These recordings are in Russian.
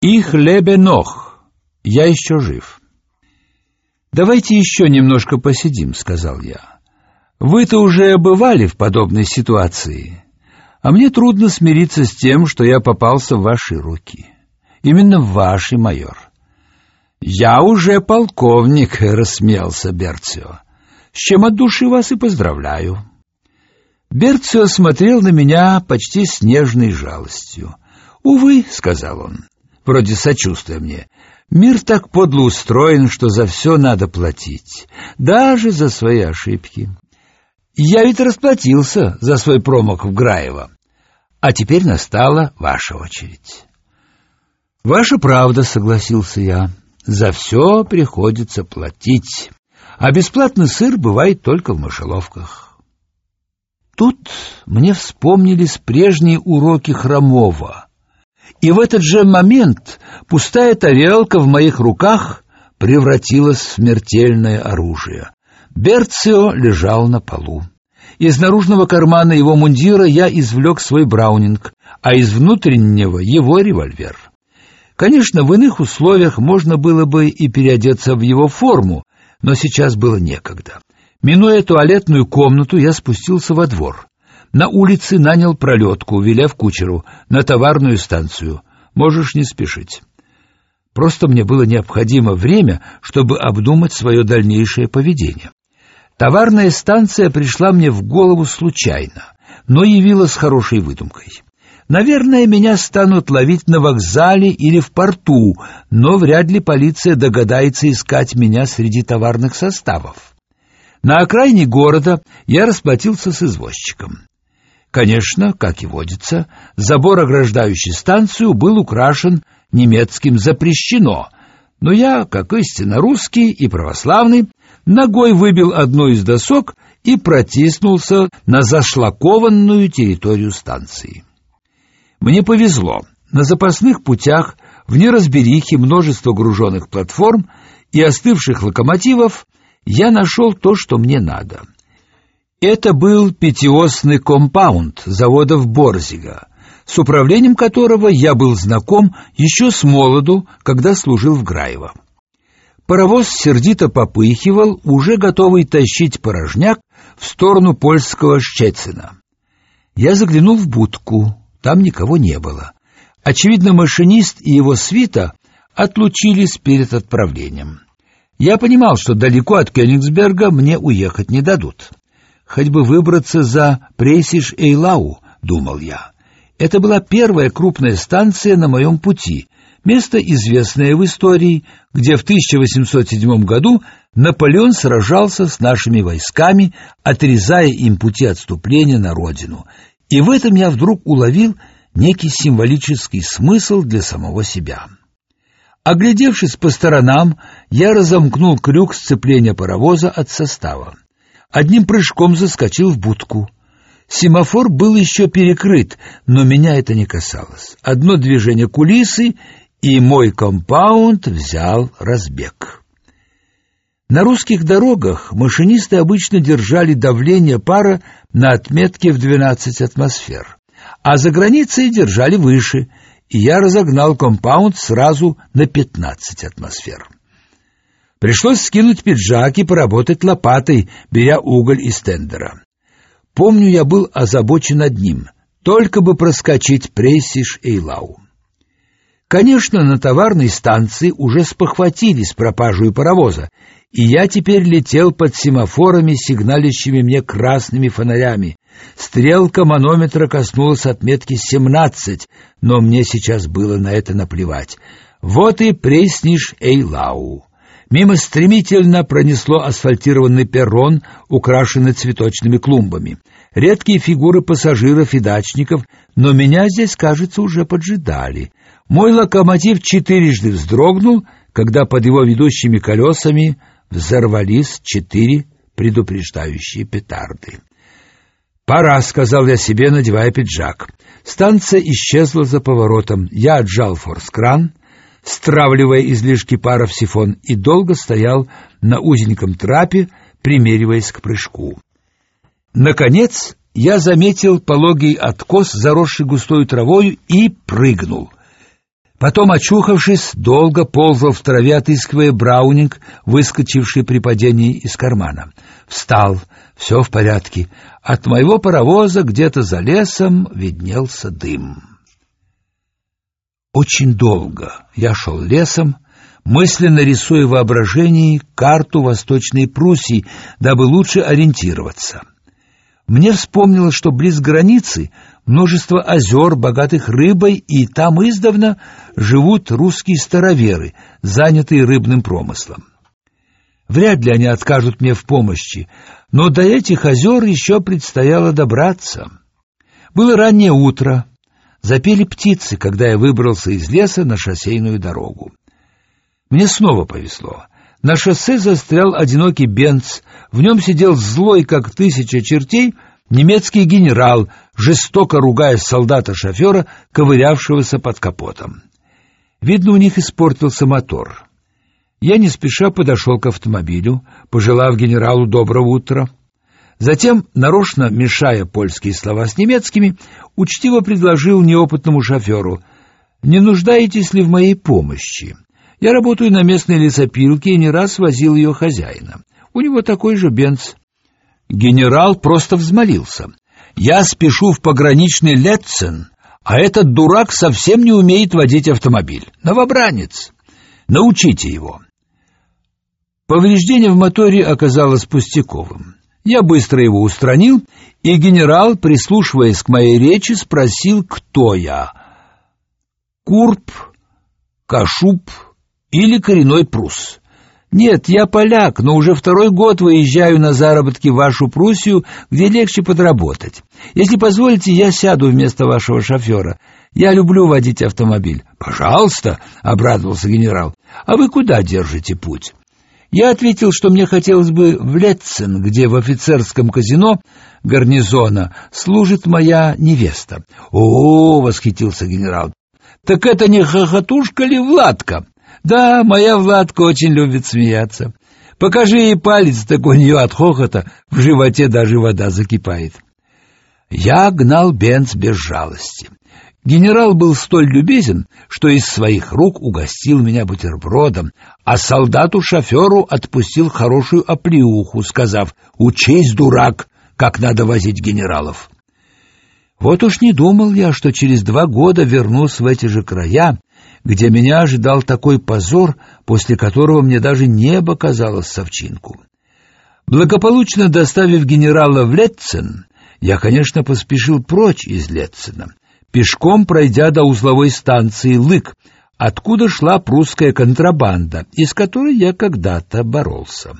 Их лебенох. Я еще жив. Давайте еще немножко посидим, сказал я. Вы-то уже бывали в подобной ситуации, а мне трудно смириться с тем, что я попался в ваши руки. Именно в ваши, майор. Я уже полковник, рассмеялся Берцио. С чем от души вас и поздравляю. Берцио смотрел на меня почти с нежной жалостью. «Увы», — сказал он, вроде сочувствуя мне, — «мир так подло устроен, что за все надо платить, даже за свои ошибки. Я ведь расплатился за свой промах в Граево, а теперь настала ваша очередь». «Ваша правда», — согласился я, — «за все приходится платить, а бесплатный сыр бывает только в мышеловках». Тут мне вспомнились прежние уроки Хромова. И в этот же момент пустая тарелка в моих руках превратилась в смертельное оружие. Берцио лежал на полу. Из наружного кармана его мундира я извлек свой браунинг, а из внутреннего его револьвер. Конечно, в иных условиях можно было бы и переодеться в его форму, но сейчас было некогда. Минуя туалетную комнату, я спустился во двор. На улице нанял пролетку, велев кучеру, на товарную станцию. Можешь не спешить. Просто мне было необходимо время, чтобы обдумать свое дальнейшее поведение. Товарная станция пришла мне в голову случайно, но явилась хорошей выдумкой. Наверное, меня станут ловить на вокзале или в порту, но вряд ли полиция догадается искать меня среди товарных составов. На окраине города я расплатился с извозчиком. Конечно, как и водится, забор, ограждающий станцию, был украшен немецким «запрещено», но я, как истинно русский и православный, ногой выбил одну из досок и протиснулся на зашлакованную территорию станции. Мне повезло. На запасных путях в неразберихе множество груженных платформ и остывших локомотивов я нашел то, что мне надо. Это был пятиосный компаунд заводов Борзига, с управлением которого я был знаком еще с молоду, когда служил в Граево. Паровоз сердито попыхивал, уже готовый тащить порожняк в сторону польского Щецина. Я заглянул в будку, там никого не было. Очевидно, машинист и его свита отлучились перед отправлением. Я понимал, что далеко от Кёнигсберга мне уехать не дадут. Хоть бы выбраться за Прейсиш-Эйлау, думал я. Это была первая крупная станция на моем пути, место известное в истории, где в 1807 году Наполеон сражался с нашими войсками, отрезая им пути отступления на родину. И в этом я вдруг уловил некий символический смысл для самого себя. Оглядевшись по сторонам, я разомкнул крюк сцепления паровоза от состава. Одним прыжком заскочил в будку. Семафор был еще перекрыт, но меня это не касалось. Одно движение кулисы, и мой компаунд взял разбег. На русских дорогах машинисты обычно держали давление пара на отметке в 12 атмосфер, а за границей держали выше — и я разогнал компаунд сразу на 15 атмосфер. Пришлось скинуть пиджак и поработать лопатой, беря уголь из тендера. Помню, я был озабочен одним — только бы проскочить Прейсиш Эйлау. Конечно, на товарной станции уже спохватились пропажу и паровоза, и я теперь летел под семафорами, сигналящими мне красными фонарями. Стрелка манометра коснулась отметки 17, но мне сейчас было на это наплевать. Вот и Пресниш Эйлау. Мимо стремительно пронесло асфальтированный перрон, украшенный цветочными клумбами. Редкие фигуры пассажиров и дачников, но меня здесь, кажется, уже поджидали. Мой локомотив четырежды вздрогнул, когда под его ведущими колесами взорвались четыре предупреждающие петарды. «Пора», — сказал я себе, надевая пиджак. Станция исчезла за поворотом. Я отжал форс-кран, стравливая излишки пара в сифон, и долго стоял на узеньком трапе, примериваясь к прыжку. Наконец я заметил пологий откос, заросший густой травою, и прыгнул. Потом, очухавшись, долго ползал в траве, отыскивая браунинг, выскочивший при падении из кармана. Встал, все в порядке. От моего паровоза где-то за лесом виднелся дым. Очень долго я шел лесом, мысленно рисуя в воображении карту Восточной Пруссии, дабы лучше ориентироваться. Мне вспомнилось, что близ границы множество озер, богатых рыбой, и там издавна живут русские староверы, занятые рыбным промыслом. Вряд ли они откажут мне в помощи, но до этих озер еще предстояло добраться. Было раннее утро, запели птицы, когда я выбрался из леса на шоссейную дорогу. Мне снова повезло. На шоссе застрял одинокий бенц, в нем сидел злой, как тысяча чертей, немецкий генерал, жестоко ругая солдата-шофера, ковырявшегося под капотом. Видно, у них испортился мотор. Я не спеша подошел к автомобилю, пожелав генералу доброго утра. Затем, нарочно мешая польские слова с немецкими, учтиво предложил неопытному шоферу «Не нуждаетесь ли в моей помощи? Я работаю на местной лесопилке и не раз возил ее хозяина. У него такой же бенц». Генерал просто взмолился. «Я спешу в пограничный Летцен, а этот дурак совсем не умеет водить автомобиль. Новобранец. Научите его». Повреждение в моторе оказалось пустяковым. Я быстро его устранил, и генерал, прислушиваясь к моей речи, спросил, кто я. Курп, Кашуб или коренной прус? Нет, я поляк, но уже второй год выезжаю на заработки в вашу Пруссию, где легче подработать. Если позволите, я сяду вместо вашего шофера. Я люблю водить автомобиль. Пожалуйста, обрадовался генерал. А вы куда держите путь? Я ответил, что мне хотелось бы в Летцен, где в офицерском казино гарнизона служит моя невеста. О, восхитился генерал. Так это не хохотушка ли Владка? Да, моя Владка очень любит смеяться. Покажи ей палец, так у нее от хохота в животе даже вода закипает. Я гнал Бенц без жалости. Генерал был столь любезен, что из своих рук угостил меня бутербродом, а солдату-шоферу отпустил хорошую оплеуху, сказав «Учись, дурак, как надо возить генералов». Вот уж не думал я, что через два года вернусь в эти же края, где меня ожидал такой позор, после которого мне даже небо казалось совчинку. Благополучно доставив генерала в Летцен, я, конечно, поспешил прочь из Летцена, пешком пройдя до узловой станции Лык, откуда шла прусская контрабанда, из которой я когда-то боролся.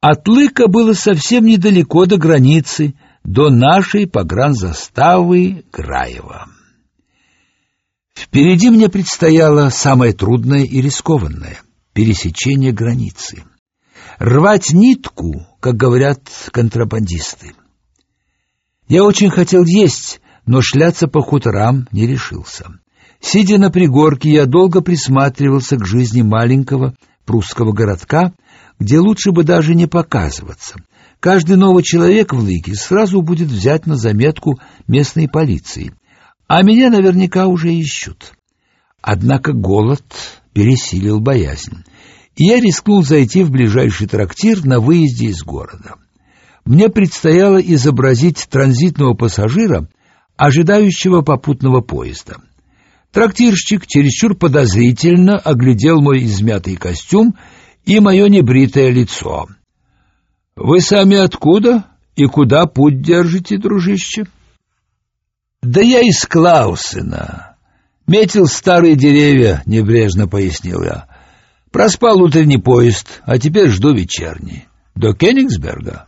От Лыка было совсем недалеко до границы, до нашей погранзаставы Граева. Впереди мне предстояло самое трудное и рискованное — пересечение границы. Рвать нитку, как говорят контрабандисты. Я очень хотел есть, но шляться по хуторам не решился. Сидя на пригорке, я долго присматривался к жизни маленького прусского городка, где лучше бы даже не показываться. Каждый новый человек в Лыке сразу будет взять на заметку местной полиции, а меня наверняка уже ищут. Однако голод пересилил боязнь, и я рискнул зайти в ближайший трактир на выезде из города. Мне предстояло изобразить транзитного пассажира, ожидающего попутного поезда. Трактирщик чересчур подозрительно оглядел мой измятый костюм и мое небритое лицо. — Вы сами откуда и куда путь держите, дружище? — Да я из Клаусена. Метил старые деревья, — небрежно пояснил я. Проспал утренний поезд, а теперь жду вечерний. До Кенигсберга.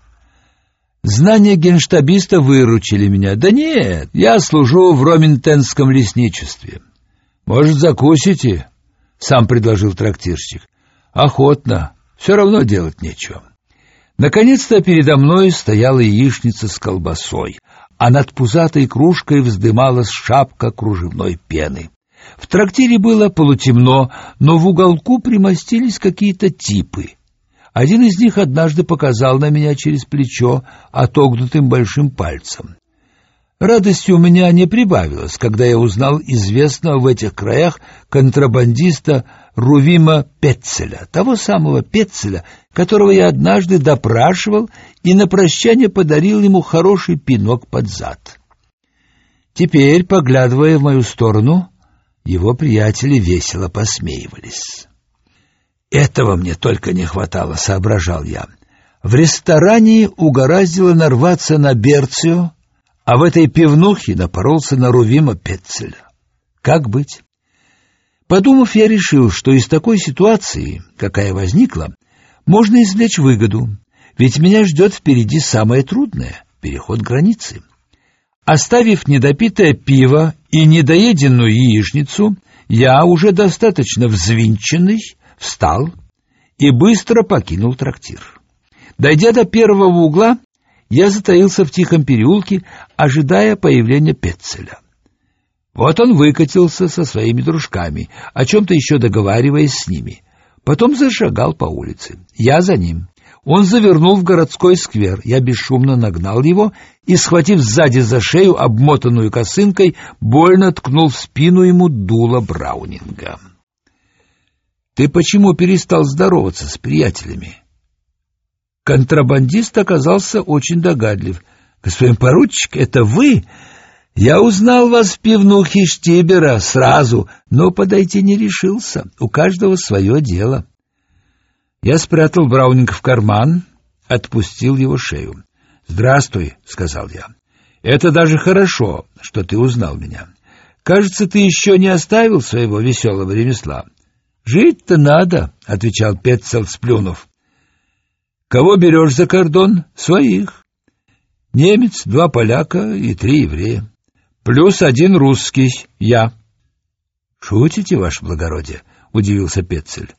Знания генштабиста выручили меня. Да нет, я служу в Роминтенском лесничестве. Может, закусите? Сам предложил трактирщик. Охотно. Все равно делать нечего. Наконец-то передо мной стояла яичница с колбасой, а над пузатой кружкой вздымалась шапка кружевной пены. В трактире было полутемно, но в уголку примостились какие-то типы. Один из них однажды показал на меня через плечо отогнутым большим пальцем. Радости у меня не прибавилось, когда я узнал известного в этих краях контрабандиста Рувима Петцеля, того самого Петцеля, которого я однажды допрашивал и на прощание подарил ему хороший пинок под зад. Теперь, поглядывая в мою сторону, его приятели весело посмеивались. Этого мне только не хватало, соображал я. В ресторане угораздило нарваться на Берцио, а в этой пивнухе напоролся на Рувима Петцеля. Как быть? Подумав, я решил, что из такой ситуации, какая возникла, можно извлечь выгоду, ведь меня ждет впереди самое трудное — переход границы. Оставив недопитое пиво и недоеденную яичницу, я, уже достаточно взвинченный, встал и быстро покинул трактир. Дойдя до первого угла, я затаился в тихом переулке, ожидая появления Петцеля. Вот он выкатился со своими дружками, о чем-то еще договариваясь с ними. Потом зашагал по улице. Я за ним. Он завернул в городской сквер. Я бесшумно нагнал его и, схватив сзади за шею, обмотанную косынкой, больно ткнул в спину ему дуло Браунинга. «Ты почему перестал здороваться с приятелями?» Контрабандист оказался очень догадлив. «Господин поручик, это вы?» «Я узнал вас в пивнухе Штибера сразу, но подойти не решился. У каждого свое дело». Я спрятал Браунинг в карман, отпустил его шею. «Здравствуй», — сказал я. «Это даже хорошо, что ты узнал меня. Кажется, ты еще не оставил своего веселого ремесла». «Жить-то надо», — отвечал Петцел, сплюнув. «Кого берешь за кордон?» «Своих. Немец, два поляка и три еврея. Плюс один русский, я». «Шутите, ваше благородие?» — удивился Петцель.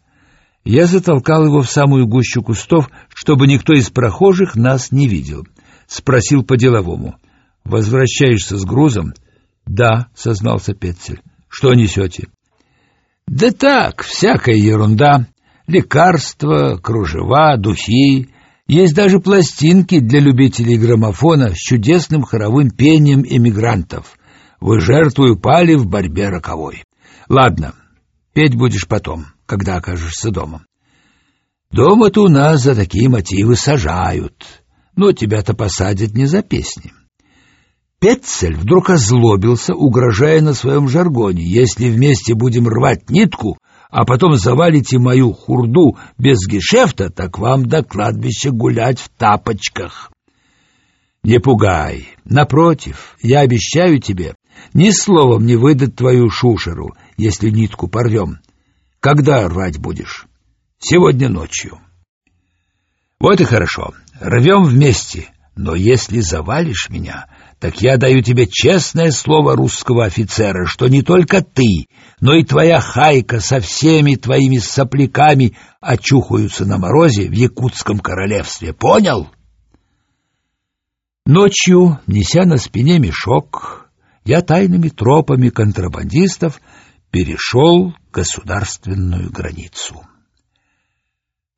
Я затолкал его в самую гущу кустов, чтобы никто из прохожих нас не видел. Спросил по-деловому. «Возвращаешься с грузом?» «Да», — сознался Петцель. «Что несете?» «Да так, всякая ерунда. Лекарства, кружева, духи. Есть даже пластинки для любителей граммофона с чудесным хоровым пением эмигрантов. Вы жертву пали в борьбе роковой. Ладно, петь будешь потом» когда окажешься дома. Дома-то у нас за такие мотивы сажают, но тебя-то посадят не за песни. Петцель вдруг озлобился, угрожая на своем жаргоне. Если вместе будем рвать нитку, а потом завалите мою хурду без гешефта, так вам до кладбища гулять в тапочках. Не пугай. Напротив, я обещаю тебе, ни словом не выдать твою шушеру, если нитку порвем. Когда рвать будешь? Сегодня ночью. Вот и хорошо. Рвем вместе. Но если завалишь меня, так я даю тебе честное слово русского офицера, что не только ты, но и твоя хайка со всеми твоими сопляками очухаются на морозе в якутском королевстве. Понял? Ночью, неся на спине мешок, я тайными тропами контрабандистов перешел государственную границу.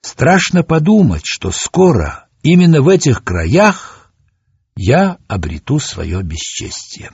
Страшно подумать, что скоро именно в этих краях я обрету свое бесчестье.